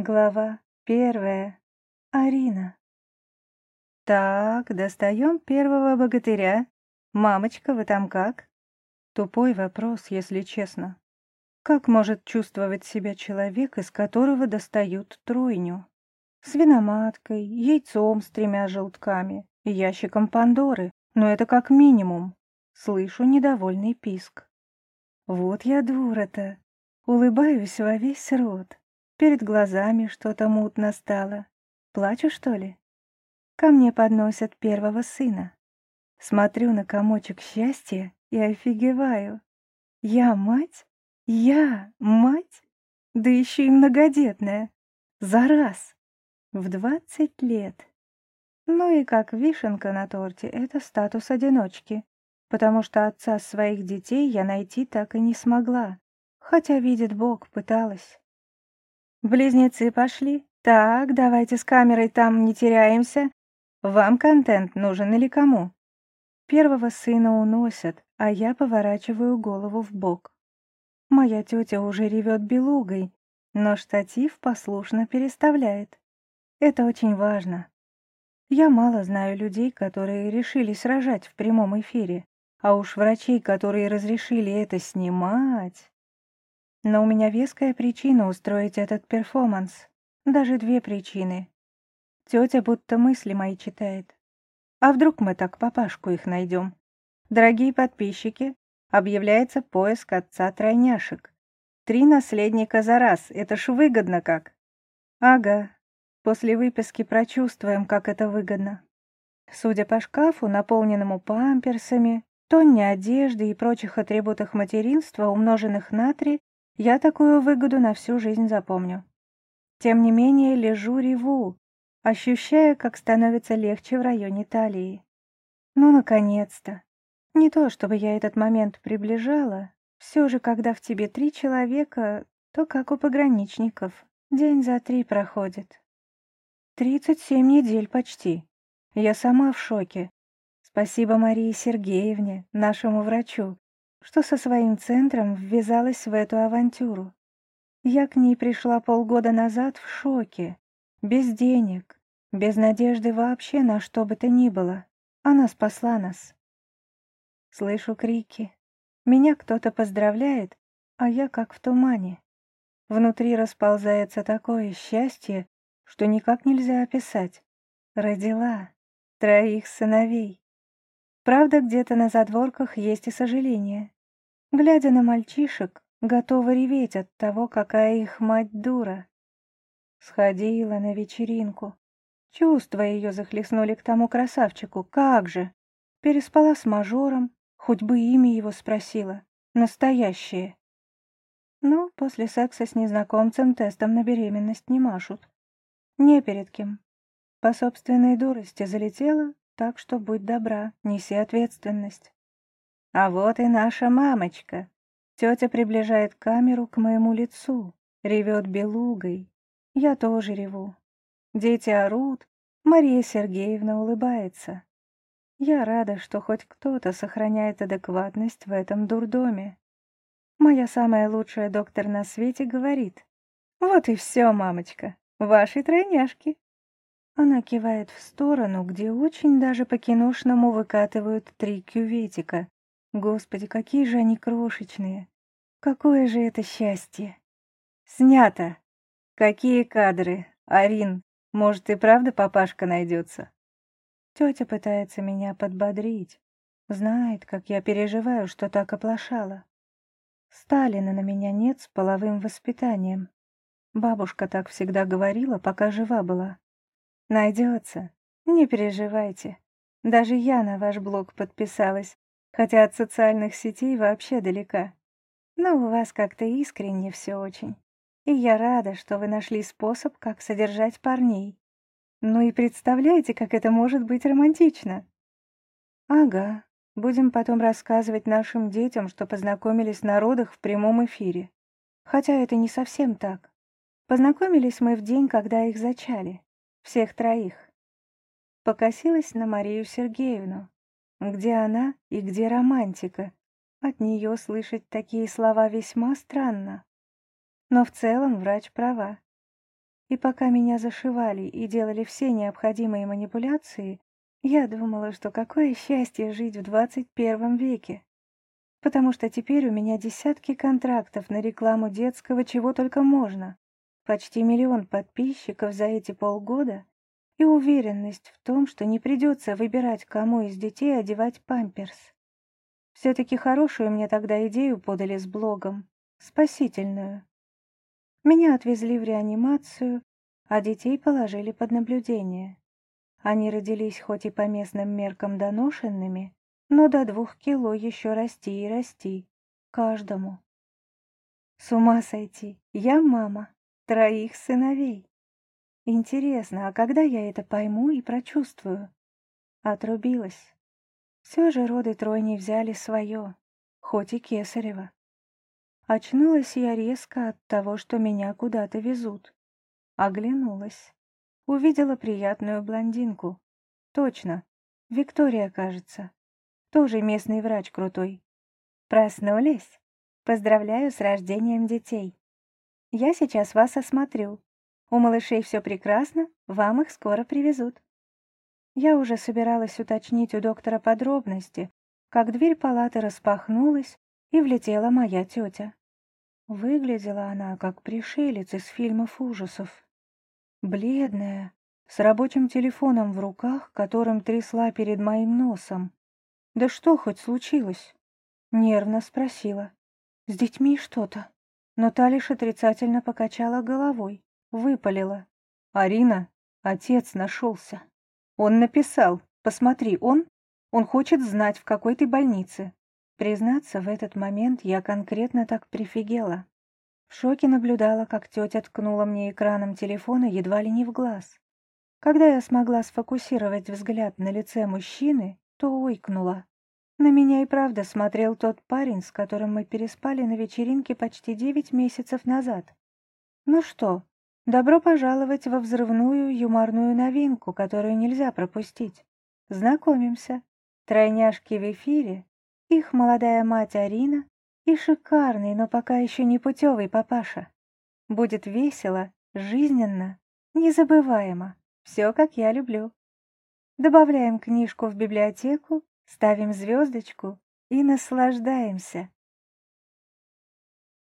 Глава первая. Арина. Так, достаем первого богатыря. Мамочка, вы там как? Тупой вопрос, если честно. Как может чувствовать себя человек, из которого достают тройню? Свиноматкой, яйцом с тремя желтками, ящиком Пандоры, но это как минимум. Слышу недовольный писк. Вот я дура-то. Улыбаюсь во весь рот. Перед глазами что-то мутно стало. Плачу, что ли? Ко мне подносят первого сына. Смотрю на комочек счастья и офигеваю. Я мать? Я мать? Да еще и многодетная. За раз. В двадцать лет. Ну и как вишенка на торте, это статус одиночки, потому что отца своих детей я найти так и не смогла, хотя, видит Бог, пыталась. Близнецы пошли. Так, давайте с камерой там не теряемся. Вам контент нужен или кому? Первого сына уносят, а я поворачиваю голову в бок. Моя тетя уже ревет белугой, но штатив послушно переставляет. Это очень важно. Я мало знаю людей, которые решились рожать в прямом эфире, а уж врачей, которые разрешили это снимать. Но у меня веская причина устроить этот перформанс. Даже две причины. Тетя будто мысли мои читает. А вдруг мы так папашку их найдем? Дорогие подписчики, объявляется поиск отца тройняшек. Три наследника за раз, это ж выгодно как. Ага, после выписки прочувствуем, как это выгодно. Судя по шкафу, наполненному памперсами, тонне одежды и прочих атрибутах материнства, умноженных на три, я такую выгоду на всю жизнь запомню. Тем не менее, лежу реву, ощущая, как становится легче в районе талии. Ну, наконец-то. Не то, чтобы я этот момент приближала, все же, когда в тебе три человека, то как у пограничников, день за три проходит. Тридцать семь недель почти. Я сама в шоке. Спасибо Марии Сергеевне, нашему врачу, что со своим центром ввязалась в эту авантюру. Я к ней пришла полгода назад в шоке, без денег, без надежды вообще на что бы то ни было. Она спасла нас. Слышу крики. Меня кто-то поздравляет, а я как в тумане. Внутри расползается такое счастье, что никак нельзя описать. Родила троих сыновей. Правда, где-то на задворках есть и сожаление. Глядя на мальчишек, готова реветь от того, какая их мать дура. Сходила на вечеринку. Чувства ее захлестнули к тому красавчику. Как же! Переспала с мажором, хоть бы имя его спросила. Настоящее. Но после секса с незнакомцем тестом на беременность не машут. Не перед кем. По собственной дурости залетела, так что будь добра, неси ответственность. А вот и наша мамочка. Тетя приближает камеру к моему лицу, ревет белугой. Я тоже реву. Дети орут, Мария Сергеевна улыбается. Я рада, что хоть кто-то сохраняет адекватность в этом дурдоме. Моя самая лучшая доктор на свете говорит. «Вот и все, мамочка, ваши тройняшки». Она кивает в сторону, где очень даже по-киношному выкатывают три кюветика. Господи, какие же они крошечные. Какое же это счастье. Снято. Какие кадры. Арин, может и правда папашка найдется? Тетя пытается меня подбодрить. Знает, как я переживаю, что так оплошала. Сталина на меня нет с половым воспитанием. Бабушка так всегда говорила, пока жива была. Найдется. Не переживайте. Даже я на ваш блог подписалась, хотя от социальных сетей вообще далека. Но у вас как-то искренне все очень. И я рада, что вы нашли способ, как содержать парней. Ну и представляете, как это может быть романтично? Ага, будем потом рассказывать нашим детям, что познакомились на родах в прямом эфире. Хотя это не совсем так. Познакомились мы в день, когда их зачали всех троих. Покосилась на Марию Сергеевну. Где она и где романтика? От нее слышать такие слова весьма странно. Но в целом врач права. И пока меня зашивали и делали все необходимые манипуляции, я думала, что какое счастье жить в 21 веке. Потому что теперь у меня десятки контрактов на рекламу детского чего только можно. Почти миллион подписчиков за эти полгода и уверенность в том, что не придется выбирать, кому из детей одевать памперс. Все-таки хорошую мне тогда идею подали с блогом, спасительную. Меня отвезли в реанимацию, а детей положили под наблюдение. Они родились хоть и по местным меркам доношенными, но до двух кило еще расти и расти. Каждому. С ума сойти. Я мама. Троих сыновей. Интересно, а когда я это пойму и прочувствую? Отрубилась. Все же роды тройни взяли свое, хоть и кесарево. Очнулась я резко от того, что меня куда-то везут. Оглянулась. Увидела приятную блондинку. Точно, Виктория, кажется. Тоже местный врач крутой. Проснулись? Поздравляю с рождением детей. Я сейчас вас осмотрю. У малышей все прекрасно, вам их скоро привезут. Я уже собиралась уточнить у доктора подробности, как дверь палаты распахнулась, и влетела моя тетя. Выглядела она как пришелец из фильмов ужасов. Бледная, с рабочим телефоном в руках, которым трясла перед моим носом. «Да что хоть случилось?» Нервно спросила. «С детьми что-то?» Но та лишь отрицательно покачала головой, выпалила. «Арина, отец нашелся. Он написал, посмотри, он, он хочет знать, в какой ты больнице. Признаться, в этот момент я конкретно так прифигела. В шоке наблюдала, как тетя ткнула мне экраном телефона едва ли не в глаз. Когда я смогла сфокусировать взгляд на лице мужчины, то ойкнула. На меня и правда смотрел тот парень, с которым мы переспали на вечеринке почти девять месяцев назад. Ну что, добро пожаловать во взрывную юморную новинку, которую нельзя пропустить. Знакомимся. Тройняшки в эфире их молодая мать Арина и шикарный, но пока еще не путевый папаша. Будет весело, жизненно, незабываемо. Все, как я люблю. Добавляем книжку в библиотеку, ставим звездочку и наслаждаемся.